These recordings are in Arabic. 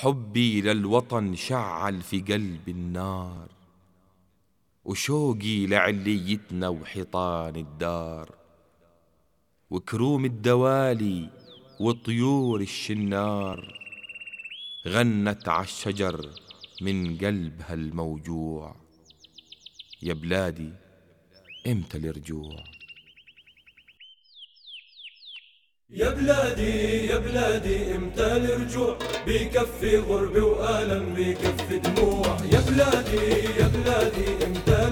حبي للوطن شعل في قلبي النار وشوقي لعليتنا وحيطان الدار وكروم الدوالي وطيور الشنار غنت عالشجر من قلبها الموجوع. يا بلادي إمتى الرجوع يا بلادي يا بلادي إمتى الرجوع؟ بكفي غربة وألم بكفي دموع. يا بلادي يا بلادي إمتى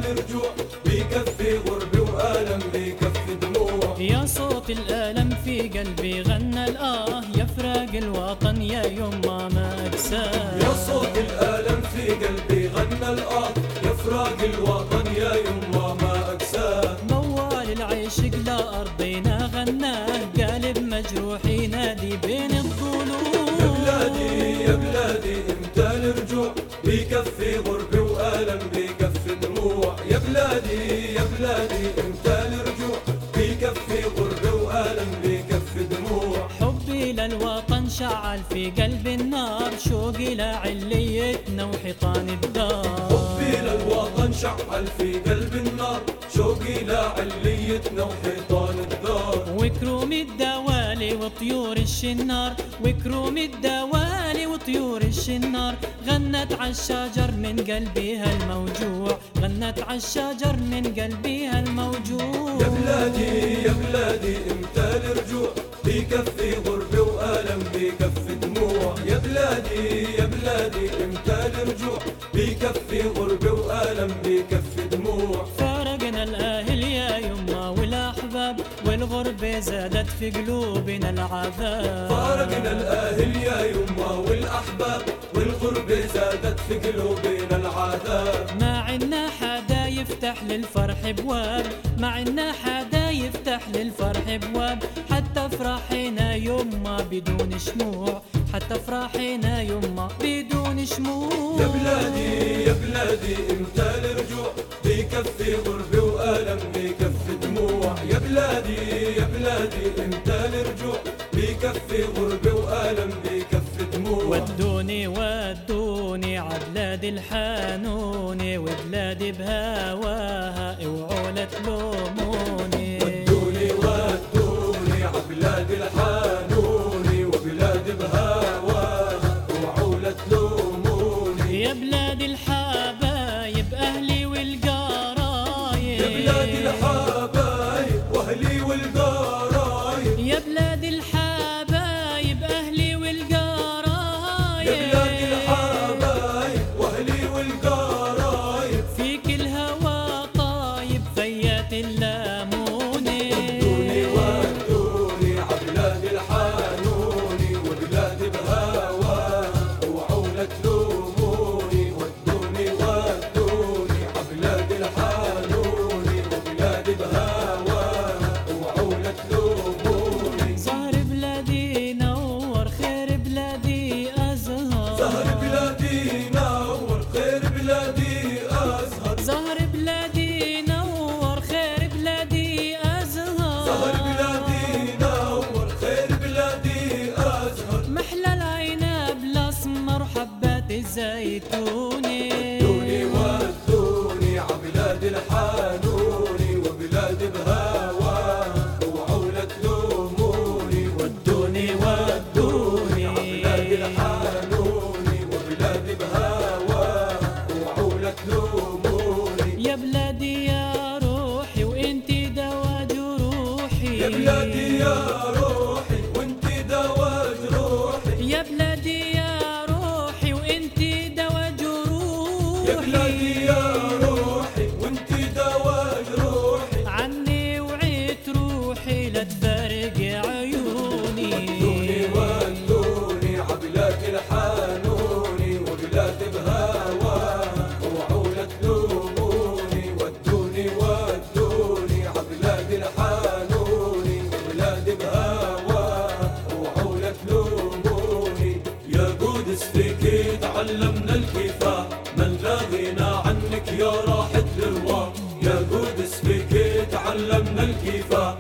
موال العشق لا أرضينا غناه قالب مجروح ينادي بين الضلوع يا بلادي يا بلادي إمتى الرجوع؟ بكفي غربة وألم بكفي دموع. يا بلادي يا بلادي إمتى الرجوع؟ بكفي غربة وألم بكفي دموع. حبي للوطن شعل في قلب النار. شوقي لعليتنا وحيطان الدار. حبي للوطن شعل في قلب النار. لعليتنا وحيطان الدار. وكروم الدوالي وطيور الشنار. وكروم الدوالي وطيور الشنار. غنت عالشجر من قلبها الموجوع غنت عالشجر من قلبها الموجوع يا بلادي يا بلادي إمتى الرجوع. بكفي غربة وألم بكفي دموع. يا بلادي يا بلادي إمتى الرجوع. بكفي غربة وألم بكفي دموع. فارقنا الأهل زادت في قلوبنا العذاب. فارقنا الأهل يا يما والأحباب والغربة زادت في قلوبنا العذاب. ما عنا حدا يفتح للفرح بواب ما عنا حدا يفتح للفرح بواب. حتى افراحنا يما بدون شموع حتى افراحنا يما بدون شموع. يا بلادي يا بلادي إمتى الرجوع بكفي غربة وألم بكفي يا بلادي يا بلادي إمتى الرجوع. بكفي غربة وألم بكفي دموع. ودوني ودوني عبلاد الحانوني وبلادي بهواها إوعوا لا تلوموني. ودوني ودوني عبلاد الحانوني. زهر بلادي نور خير بلادي أزهر. محلى العنب الأسمر حبات الزيتون فيك تعلمنا الكفاح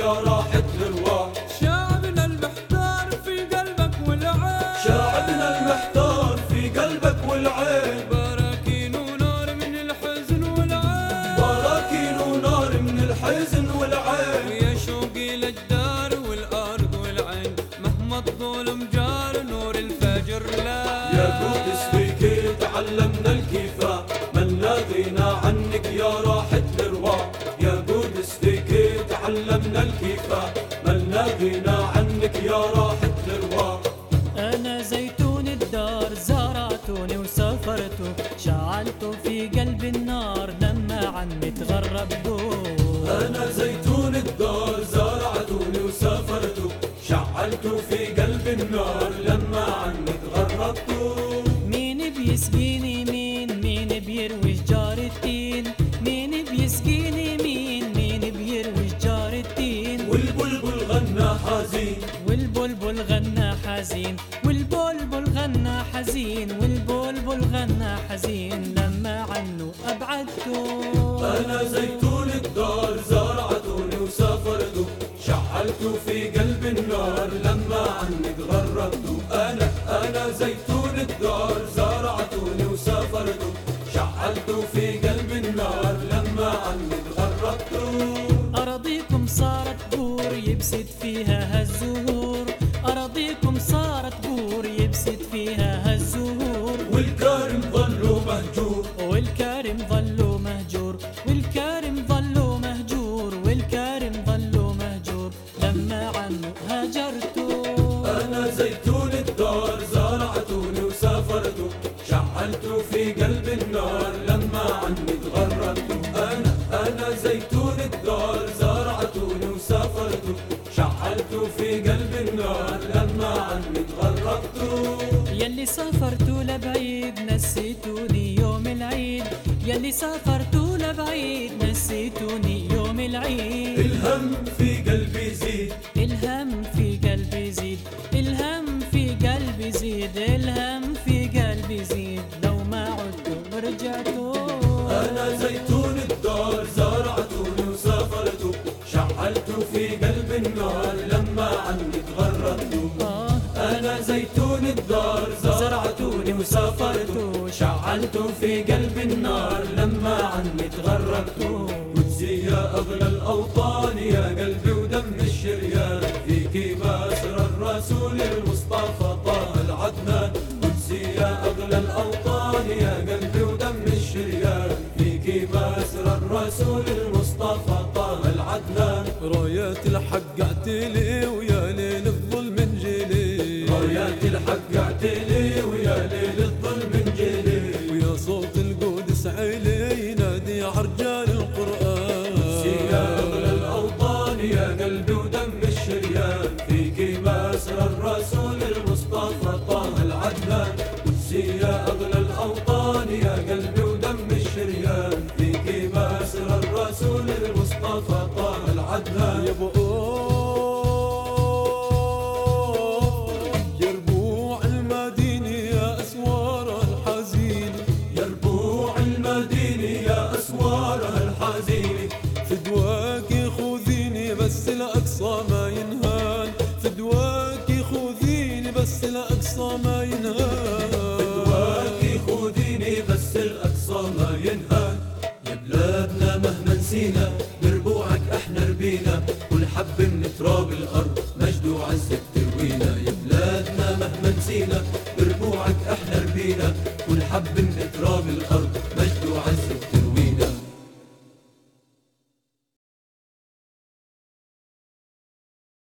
راحة الارواح شعبنا المحتار في قلبك والعين. شعبنا المحتار في قلبك والعين. براكين ونار من الحزن والعين. براكين ونار من الحزن والعين. ويا شوقي للدار والأرض والعين. مهما الظلم جار نور الفجر لا. يا قدس تعلمنا غنى عنك يا راحة الارواح أنا زيتون الدار زرعتوني وسافرته شعلته في قلب النار لما عني تغربته شعلته في قلب النار لما عني تغربته أنا أنا زيتون الدار زرعتوني وسافرته شعلته في قلب النار لما عني تغربته أراضيكم صارت بور يبسد فيها هالزهور. سافرتوا لبعيد نسيتوني يوم العيد. يلي سافرتوا لبعيد نسيتوني يوم العيد. الهم في قلبي يزيد. الهم في قلبي يزيد. الهم في قلبي يزيد. الهم في قلبي يزيد. لو ما عدتوا ورجعتوا أنا زيتون الدار زرعتوني وسافرته شعلته في قلب النار لما عني تغربته آه. أنا زيتون الدار وسافرته شعلته في قلب النار لما عني تغربته قدسي يا أغلى الأوطان يا قلبي ودم قدسي ربينا كل حب من تراب الأرض مجد وعزك